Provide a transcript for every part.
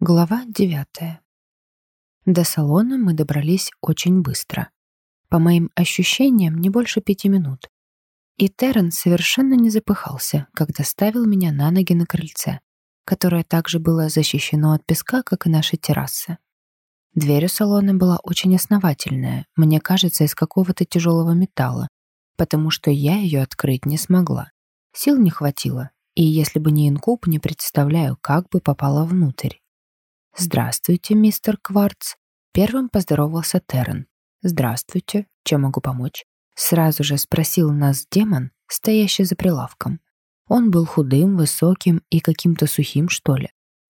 Глава девятая. До салона мы добрались очень быстро. По моим ощущениям, не больше пяти минут. И Террен совершенно не запыхался, когда ставил меня на ноги на крыльце, которое также было защищено от песка, как и наши террасы. Дверь у салона была очень основательная, мне кажется, из какого-то тяжелого металла, потому что я ее открыть не смогла. Сил не хватило, и если бы не инкуб, не представляю, как бы попала внутрь. «Здравствуйте, мистер Кварц», — первым поздоровался Террен. «Здравствуйте, чем могу помочь?» Сразу же спросил нас демон, стоящий за прилавком. Он был худым, высоким и каким-то сухим, что ли.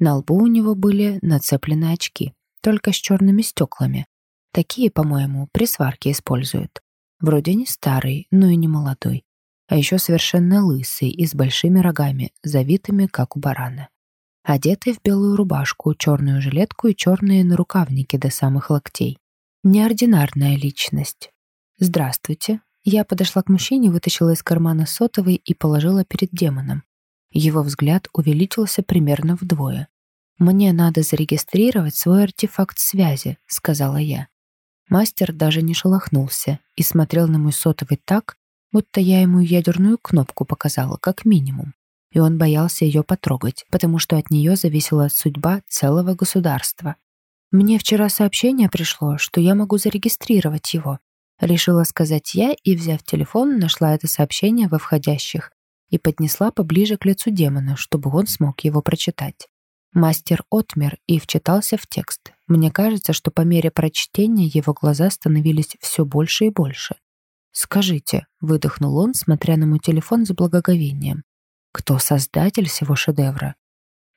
На лбу у него были нацеплены очки, только с черными стеклами. Такие, по-моему, при сварке используют. Вроде не старый, но и не молодой. А еще совершенно лысый и с большими рогами, завитыми, как у барана. Одетый в белую рубашку, черную жилетку и черные нарукавники до самых локтей. Неординарная личность. «Здравствуйте». Я подошла к мужчине, вытащила из кармана сотовый и положила перед демоном. Его взгляд увеличился примерно вдвое. «Мне надо зарегистрировать свой артефакт связи», — сказала я. Мастер даже не шелохнулся и смотрел на мой сотовый так, будто я ему ядерную кнопку показала, как минимум и он боялся ее потрогать, потому что от нее зависела судьба целого государства. «Мне вчера сообщение пришло, что я могу зарегистрировать его», решила сказать я и, взяв телефон, нашла это сообщение во входящих и поднесла поближе к лицу демона, чтобы он смог его прочитать. Мастер отмер и вчитался в текст. Мне кажется, что по мере прочтения его глаза становились все больше и больше. «Скажите», — выдохнул он, смотря на мой телефон с благоговением, кто создатель всего шедевра?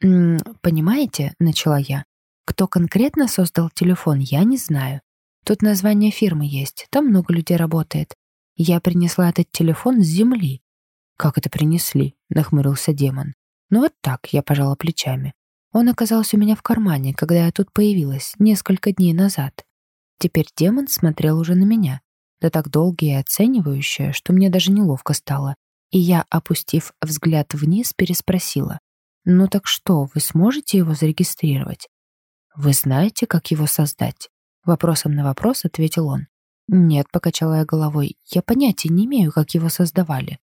«М -м, «Понимаете», — начала я, «кто конкретно создал телефон, я не знаю. Тут название фирмы есть, там много людей работает. Я принесла этот телефон с земли». «Как это принесли?» — нахмурился демон. «Ну вот так», — я пожала плечами. Он оказался у меня в кармане, когда я тут появилась, несколько дней назад. Теперь демон смотрел уже на меня, да так долго и оценивающе, что мне даже неловко стало. И я, опустив взгляд вниз, переспросила. «Ну так что, вы сможете его зарегистрировать?» «Вы знаете, как его создать?» Вопросом на вопрос ответил он. «Нет», — покачала я головой, — «я понятия не имею, как его создавали».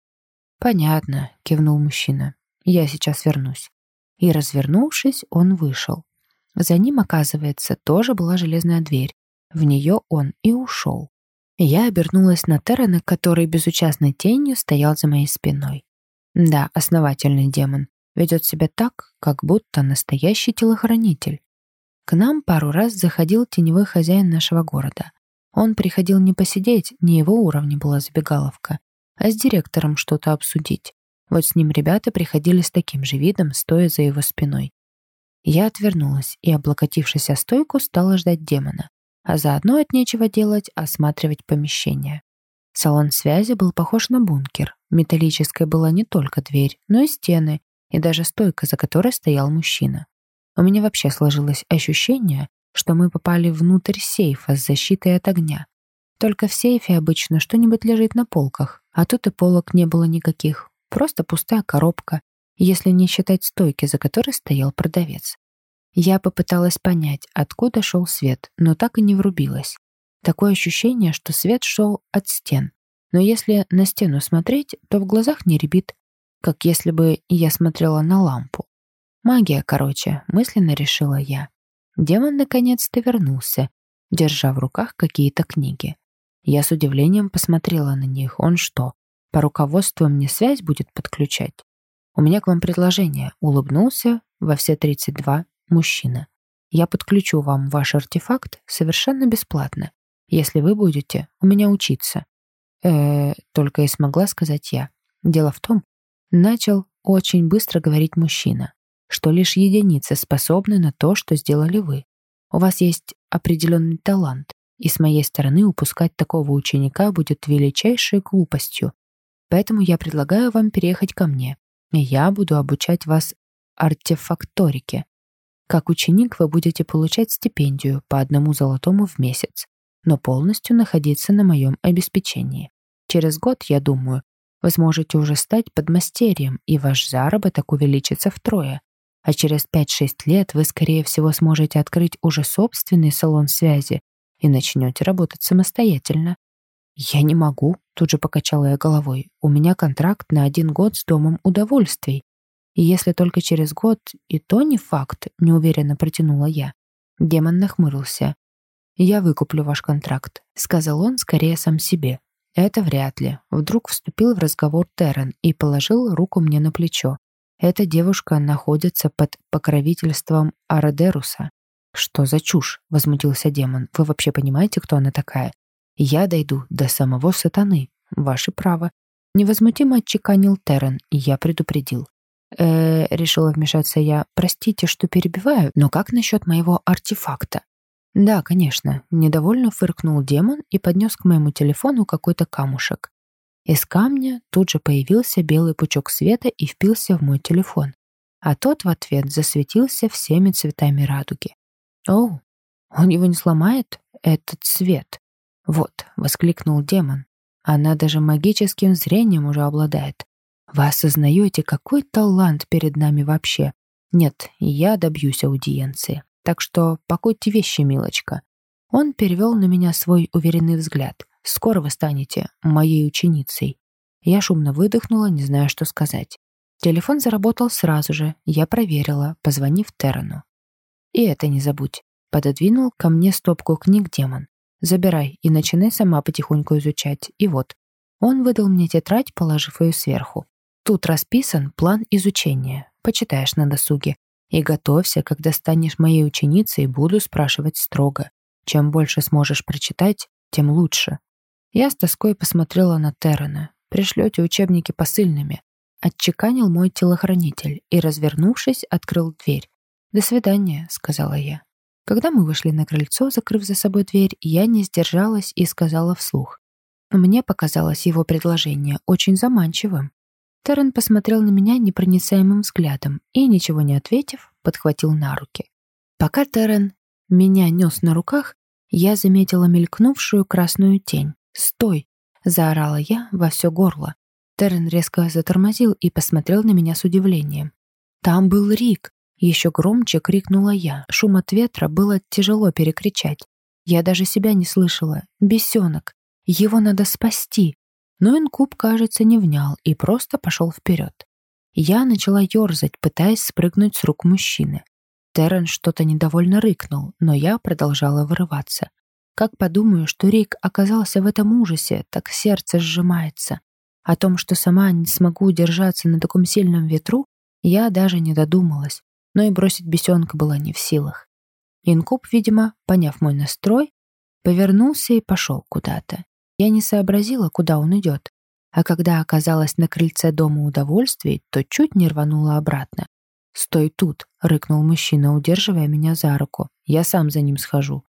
«Понятно», — кивнул мужчина. «Я сейчас вернусь». И, развернувшись, он вышел. За ним, оказывается, тоже была железная дверь. В нее он и ушел. Я обернулась на Террена, который безучастной тенью стоял за моей спиной. Да, основательный демон. Ведет себя так, как будто настоящий телохранитель. К нам пару раз заходил теневой хозяин нашего города. Он приходил не посидеть, не его уровня была забегаловка, а с директором что-то обсудить. Вот с ним ребята приходили с таким же видом, стоя за его спиной. Я отвернулась и, облокотившись о стойку, стала ждать демона а заодно от нечего делать осматривать помещение. Салон связи был похож на бункер. Металлической была не только дверь, но и стены, и даже стойка, за которой стоял мужчина. У меня вообще сложилось ощущение, что мы попали внутрь сейфа с защитой от огня. Только в сейфе обычно что-нибудь лежит на полках, а тут и полок не было никаких. Просто пустая коробка, если не считать стойки, за которой стоял продавец. Я попыталась понять, откуда шел свет, но так и не врубилась. Такое ощущение, что свет шел от стен. Но если на стену смотреть, то в глазах не рябит, как если бы я смотрела на лампу. Магия, короче, мысленно решила я. Демон наконец-то вернулся, держа в руках какие-то книги. Я с удивлением посмотрела на них. Он что, по руководству мне связь будет подключать? У меня к вам предложение. Улыбнулся во все 32 Мужчина. Я подключу вам ваш артефакт совершенно бесплатно, если вы будете у меня учиться. Э, только и смогла сказать я. Дело в том, начал очень быстро говорить мужчина, что лишь единицы способны на то, что сделали вы. У вас есть определенный талант, и с моей стороны упускать такого ученика будет величайшей глупостью. Поэтому я предлагаю вам переехать ко мне, и я буду обучать вас артефакторике. Как ученик вы будете получать стипендию по одному золотому в месяц, но полностью находиться на моем обеспечении. Через год, я думаю, вы сможете уже стать подмастерьем, и ваш заработок увеличится втрое. а через 5-6 лет вы, скорее всего, сможете открыть уже собственный салон связи и начнете работать самостоятельно. «Я не могу», — тут же покачала я головой. «У меня контракт на один год с Домом удовольствий. И если только через год, и то не факт», — неуверенно протянула я. Демон нахмурился. «Я выкуплю ваш контракт», — сказал он скорее сам себе. «Это вряд ли». Вдруг вступил в разговор Террен и положил руку мне на плечо. «Эта девушка находится под покровительством Арадеруса». «Что за чушь?» — возмутился демон. «Вы вообще понимаете, кто она такая?» «Я дойду до самого сатаны. Ваше право». Невозмутимо отчеканил Террен, и я предупредил. Э решила вмешаться я. «Простите, что перебиваю, но как насчет моего артефакта?» «Да, конечно», — недовольно фыркнул демон и поднес к моему телефону какой-то камушек. Из камня тут же появился белый пучок света и впился в мой телефон, а тот в ответ засветился всеми цветами радуги. «Оу, он его не сломает, этот свет?» «Вот», — воскликнул демон, — «она даже магическим зрением уже обладает. Вы осознаете, какой талант перед нами вообще? Нет, я добьюсь аудиенции». Так что покойте вещи, милочка. Он перевел на меня свой уверенный взгляд. Скоро вы станете моей ученицей. Я шумно выдохнула, не зная, что сказать. Телефон заработал сразу же. Я проверила, позвонив Террану. И это не забудь. Пододвинул ко мне стопку книг демон. Забирай и начинай сама потихоньку изучать. И вот. Он выдал мне тетрадь, положив ее сверху. Тут расписан план изучения. Почитаешь на досуге. И готовься, когда станешь моей ученицей, буду спрашивать строго. Чем больше сможешь прочитать, тем лучше. Я с тоской посмотрела на Террена. Пришлете учебники посыльными. Отчеканил мой телохранитель и, развернувшись, открыл дверь. «До свидания», — сказала я. Когда мы вышли на крыльцо, закрыв за собой дверь, я не сдержалась и сказала вслух. Мне показалось его предложение очень заманчивым. Террен посмотрел на меня непроницаемым взглядом и, ничего не ответив, подхватил на руки. Пока Террен меня нес на руках, я заметила мелькнувшую красную тень. «Стой!» — заорала я во все горло. Террен резко затормозил и посмотрел на меня с удивлением. «Там был Рик!» — еще громче крикнула я. Шум от ветра было тяжело перекричать. Я даже себя не слышала. «Бесенок! Его надо спасти!» Но инкуб, кажется, не внял и просто пошел вперед. Я начала ерзать, пытаясь спрыгнуть с рук мужчины. Террен что-то недовольно рыкнул, но я продолжала вырываться. Как подумаю, что Рик оказался в этом ужасе, так сердце сжимается. О том, что сама не смогу удержаться на таком сильном ветру, я даже не додумалась, но и бросить бесенка была не в силах. Инкуб, видимо, поняв мой настрой, повернулся и пошел куда-то. Я не сообразила, куда он идет, а когда оказалась на крыльце дома удовольствий, то чуть не рванула обратно. «Стой тут!» — рыкнул мужчина, удерживая меня за руку. «Я сам за ним схожу».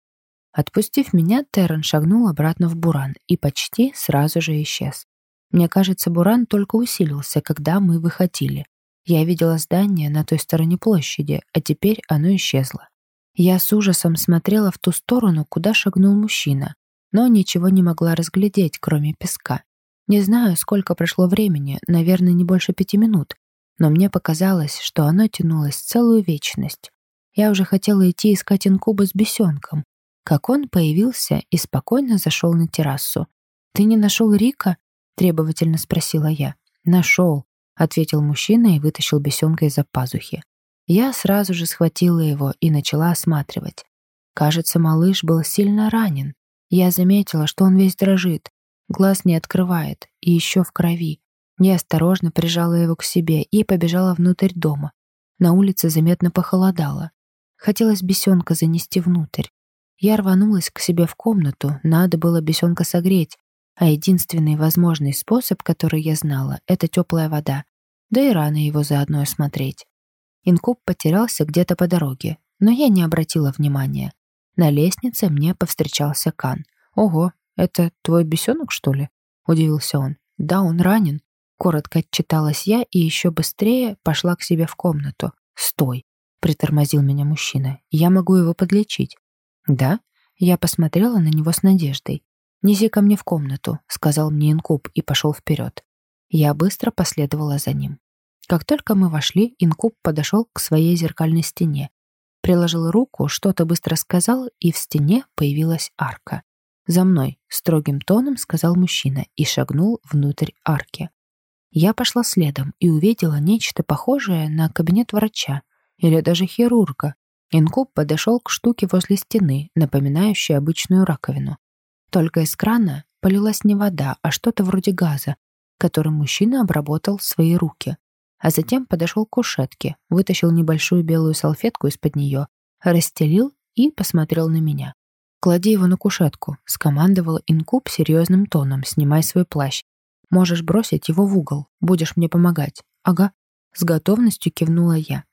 Отпустив меня, Террен шагнул обратно в буран и почти сразу же исчез. Мне кажется, буран только усилился, когда мы выходили. Я видела здание на той стороне площади, а теперь оно исчезло. Я с ужасом смотрела в ту сторону, куда шагнул мужчина но ничего не могла разглядеть, кроме песка. Не знаю, сколько прошло времени, наверное, не больше пяти минут, но мне показалось, что оно тянулось целую вечность. Я уже хотела идти искать инкуба с бесенком, как он появился и спокойно зашел на террасу. «Ты не нашел Рика?» — требовательно спросила я. «Нашел», — ответил мужчина и вытащил бесенка из-за пазухи. Я сразу же схватила его и начала осматривать. Кажется, малыш был сильно ранен. Я заметила, что он весь дрожит, глаз не открывает и еще в крови. Я осторожно прижала его к себе и побежала внутрь дома. На улице заметно похолодало. Хотелось бесенка занести внутрь. Я рванулась к себе в комнату, надо было бесенка согреть, а единственный возможный способ, который я знала, это теплая вода, да и рано его заодно осмотреть. Инкуб потерялся где-то по дороге, но я не обратила внимания. На лестнице мне повстречался Кан. «Ого, это твой бесенок, что ли?» — удивился он. «Да, он ранен». Коротко отчиталась я и еще быстрее пошла к себе в комнату. «Стой!» — притормозил меня мужчина. «Я могу его подлечить». «Да?» Я посмотрела на него с надеждой. «Неси ко мне в комнату», — сказал мне инкуб и пошел вперед. Я быстро последовала за ним. Как только мы вошли, инкуб подошел к своей зеркальной стене, приложил руку, что-то быстро сказал, и в стене появилась арка. «За мной», — строгим тоном сказал мужчина и шагнул внутрь арки. Я пошла следом и увидела нечто похожее на кабинет врача или даже хирурга. Инкуб подошел к штуке возле стены, напоминающей обычную раковину. Только из крана полилась не вода, а что-то вроде газа, которым мужчина обработал свои руки. А затем подошел к кушетке, вытащил небольшую белую салфетку из-под нее, расстелил и посмотрел на меня. «Клади его на кушетку», — скомандовал инкуб серьезным тоном, снимай свой плащ. «Можешь бросить его в угол, будешь мне помогать». «Ага», — с готовностью кивнула я.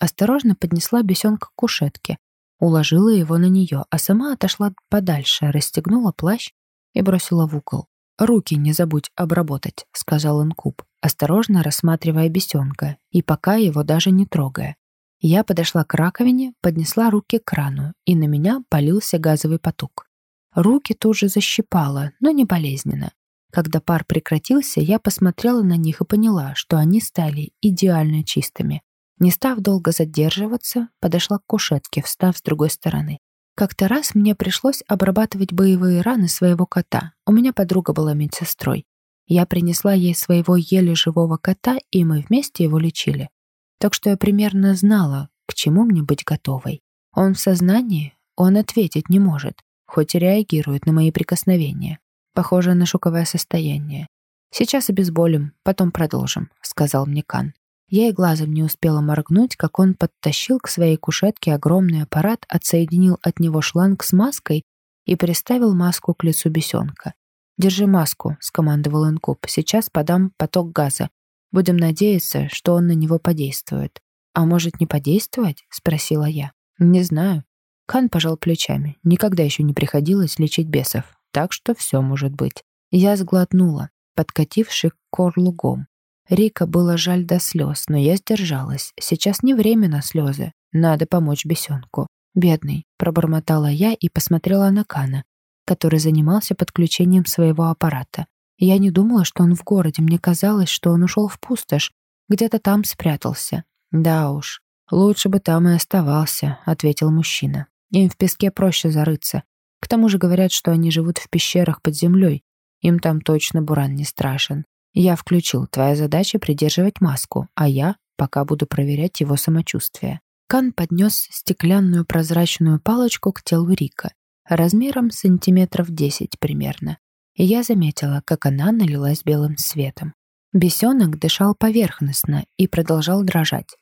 Осторожно поднесла бесенка к кушетке, уложила его на нее, а сама отошла подальше, расстегнула плащ и бросила в угол. «Руки не забудь обработать», — сказал инкуб, осторожно рассматривая бесенка и пока его даже не трогая. Я подошла к раковине, поднесла руки к крану, и на меня полился газовый поток. Руки тут же защипало, но не болезненно. Когда пар прекратился, я посмотрела на них и поняла, что они стали идеально чистыми. Не став долго задерживаться, подошла к кушетке, встав с другой стороны. Как-то раз мне пришлось обрабатывать боевые раны своего кота. У меня подруга была медсестрой. Я принесла ей своего еле живого кота, и мы вместе его лечили. Так что я примерно знала, к чему мне быть готовой. Он в сознании, он ответить не может, хоть и реагирует на мои прикосновения. Похоже на шоковое состояние. «Сейчас обезболим, потом продолжим», — сказал мне Кан. Я и глазом не успела моргнуть, как он подтащил к своей кушетке огромный аппарат, отсоединил от него шланг с маской и приставил маску к лицу бесенка. «Держи маску», — скомандовал инкуб. «Сейчас подам поток газа. Будем надеяться, что он на него подействует. А может, не подействовать? Спросила я. Не знаю. Кан пожал плечами. Никогда еще не приходилось лечить бесов, так что все может быть. Я сглотнула, подкативший к горлу. Рика было жаль до слез, но я сдержалась. Сейчас не время на слезы. Надо помочь бесенку. «Бедный», — пробормотала я и посмотрела на Кана, который занимался подключением своего аппарата. Я не думала, что он в городе. Мне казалось, что он ушел в пустошь. Где-то там спрятался. Да уж, лучше бы там и оставался, ответил мужчина. Им в песке проще зарыться. К тому же говорят, что они живут в пещерах под землей. Им там точно буран не страшен. Я включил. Твоя задача придерживать маску, а я пока буду проверять его самочувствие. Кан поднес стеклянную прозрачную палочку к телу Рика, размером сантиметров 10 примерно и я заметила, как она налилась белым светом. Бесенок дышал поверхностно и продолжал дрожать.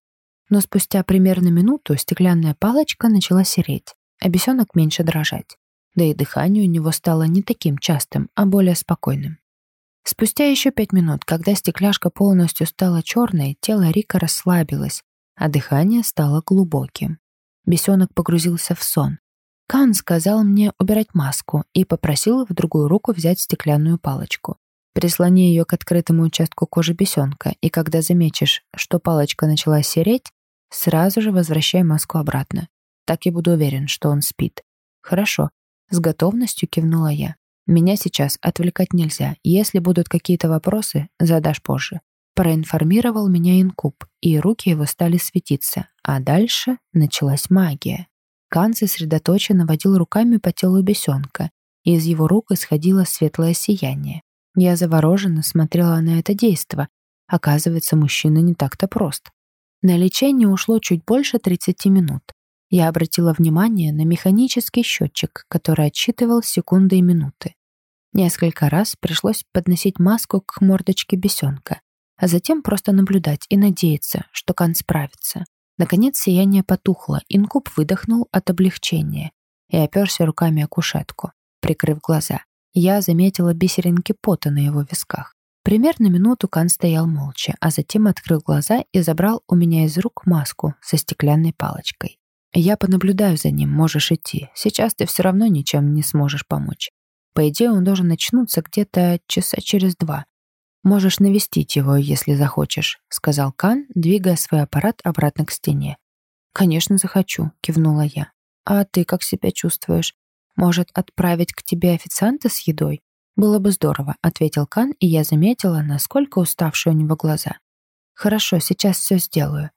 Но спустя примерно минуту стеклянная палочка начала сереть, а бесенок меньше дрожать. Да и дыхание у него стало не таким частым, а более спокойным. Спустя еще пять минут, когда стекляшка полностью стала черной, тело Рика расслабилось, а дыхание стало глубоким. Бесенок погрузился в сон, Кан сказал мне убирать маску и попросил в другую руку взять стеклянную палочку. Прислони ее к открытому участку кожи бесенка, и когда заметишь, что палочка начала сереть, сразу же возвращай маску обратно. Так я буду уверен, что он спит. Хорошо. С готовностью кивнула я. Меня сейчас отвлекать нельзя. Если будут какие-то вопросы, задашь позже. Проинформировал меня инкуб, и руки его стали светиться, а дальше началась магия. Кан сосредоточенно водил руками по телу бесенка, и из его рук исходило светлое сияние. Я завороженно смотрела на это действо. Оказывается, мужчина не так-то прост. На лечение ушло чуть больше 30 минут. Я обратила внимание на механический счетчик, который отсчитывал секунды и минуты. Несколько раз пришлось подносить маску к мордочке бесенка, а затем просто наблюдать и надеяться, что Кан справится. Наконец сияние потухло, инкуб выдохнул от облегчения и оперся руками о кушетку, прикрыв глаза. Я заметила бисеринки пота на его висках. Примерно минуту Кан стоял молча, а затем открыл глаза и забрал у меня из рук маску со стеклянной палочкой. «Я понаблюдаю за ним, можешь идти. Сейчас ты все равно ничем не сможешь помочь. По идее, он должен очнуться где-то часа через два. «Можешь навестить его, если захочешь», — сказал Кан, двигая свой аппарат обратно к стене. «Конечно, захочу», — кивнула я. «А ты как себя чувствуешь? Может, отправить к тебе официанта с едой?» «Было бы здорово», — ответил Кан, и я заметила, насколько уставшие у него глаза. Хорошо, сейчас все сделаю.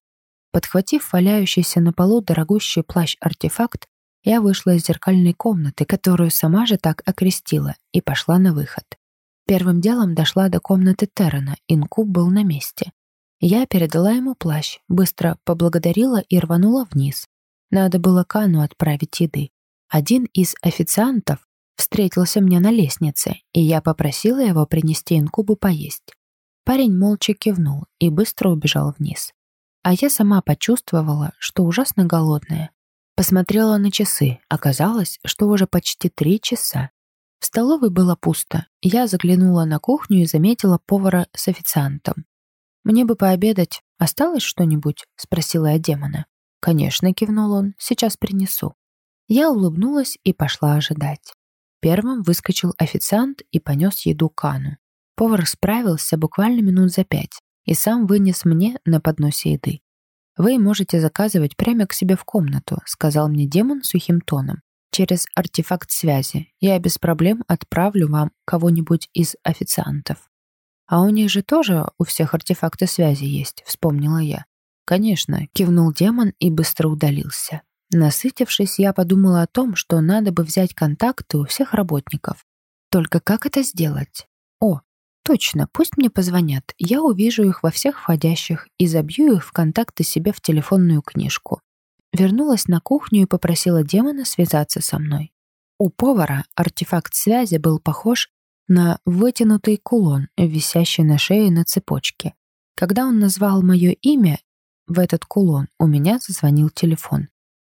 Подхватив валяющийся на полу дорогущий плащ-артефакт, я вышла из зеркальной комнаты, которую сама же так окрестила, и пошла на выход. Первым делом дошла до комнаты Террена, инкуб был на месте. Я передала ему плащ, быстро поблагодарила и рванула вниз. Надо было Кану отправить еды. Один из официантов встретился мне на лестнице, и я попросила его принести инкубу поесть. Парень молча кивнул и быстро убежал вниз. А я сама почувствовала, что ужасно голодная. Посмотрела на часы. Оказалось, что уже почти три часа. В столовой было пусто. Я заглянула на кухню и заметила повара с официантом. «Мне бы пообедать. Осталось что-нибудь?» — спросила я демона. «Конечно», — кивнул он. «Сейчас принесу». Я улыбнулась и пошла ожидать. Первым выскочил официант и понес еду Кану. Повар справился буквально минут за пять и сам вынес мне на подносе еды. «Вы можете заказывать прямо к себе в комнату», сказал мне демон сухим тоном. «Через артефакт связи. Я без проблем отправлю вам кого-нибудь из официантов». «А у них же тоже у всех артефакты связи есть», вспомнила я. «Конечно», кивнул демон и быстро удалился. Насытившись, я подумала о том, что надо бы взять контакты у всех работников. Только как это сделать? О, Точно, пусть мне позвонят. Я увижу их во всех входящих и забью их в контакты себе в телефонную книжку. Вернулась на кухню и попросила демона связаться со мной. У повара артефакт связи был похож на вытянутый кулон, висящий на шее на цепочке. Когда он назвал мое имя в этот кулон, у меня зазвонил телефон.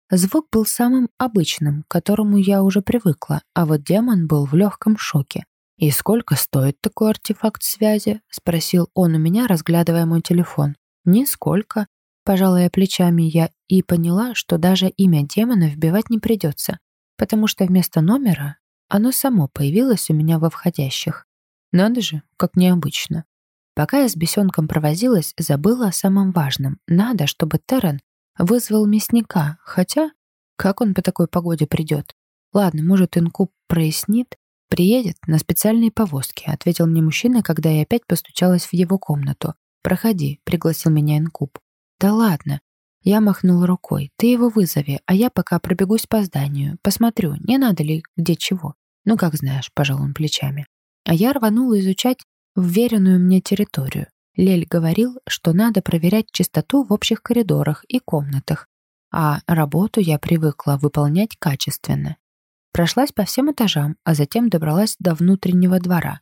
Звук был самым обычным, к которому я уже привыкла, а вот демон был в легком шоке. «И сколько стоит такой артефакт связи?» — спросил он у меня, разглядывая мой телефон. «Нисколько», — пожала плечами я и поняла, что даже имя демона вбивать не придется, потому что вместо номера оно само появилось у меня во входящих. Надо же, как необычно. Пока я с бесенком провозилась, забыла о самом важном. Надо, чтобы Террен вызвал мясника, хотя как он по такой погоде придет? Ладно, может, инкуб прояснит, «Приедет на специальной повозке», — ответил мне мужчина, когда я опять постучалась в его комнату. «Проходи», — пригласил меня инкуб. «Да ладно». Я махнула рукой. «Ты его вызови, а я пока пробегусь по зданию. Посмотрю, не надо ли где чего». «Ну, как знаешь», — пожал он плечами. А я рванула изучать вверенную мне территорию. Лель говорил, что надо проверять чистоту в общих коридорах и комнатах, а работу я привыкла выполнять качественно. Прошлась по всем этажам, а затем добралась до внутреннего двора.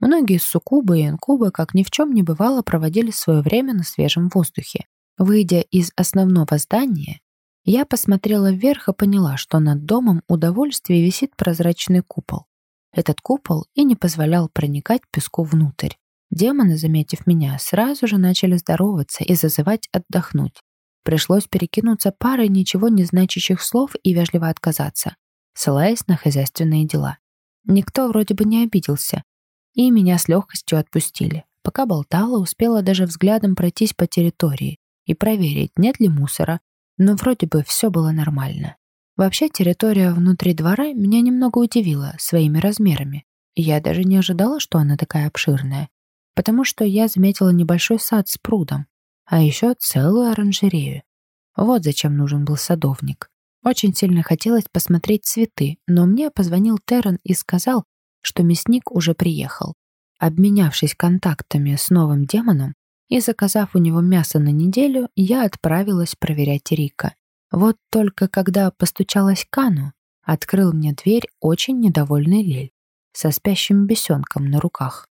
Многие суккубы и инкубы, как ни в чем не бывало, проводили свое время на свежем воздухе. Выйдя из основного здания, я посмотрела вверх и поняла, что над домом удовольствия висит прозрачный купол. Этот купол и не позволял проникать песку внутрь. Демоны, заметив меня, сразу же начали здороваться и зазывать отдохнуть. Пришлось перекинуться парой ничего не значащих слов и вежливо отказаться ссылаясь на хозяйственные дела. Никто вроде бы не обиделся, и меня с легкостью отпустили. Пока болтала, успела даже взглядом пройтись по территории и проверить, нет ли мусора, но вроде бы все было нормально. Вообще, территория внутри двора меня немного удивила своими размерами. Я даже не ожидала, что она такая обширная, потому что я заметила небольшой сад с прудом, а еще целую оранжерею. Вот зачем нужен был садовник. Очень сильно хотелось посмотреть цветы, но мне позвонил Террен и сказал, что мясник уже приехал. Обменявшись контактами с новым демоном и заказав у него мясо на неделю, я отправилась проверять Рика. Вот только когда постучалась Кану, открыл мне дверь очень недовольный Лель со спящим бесенком на руках.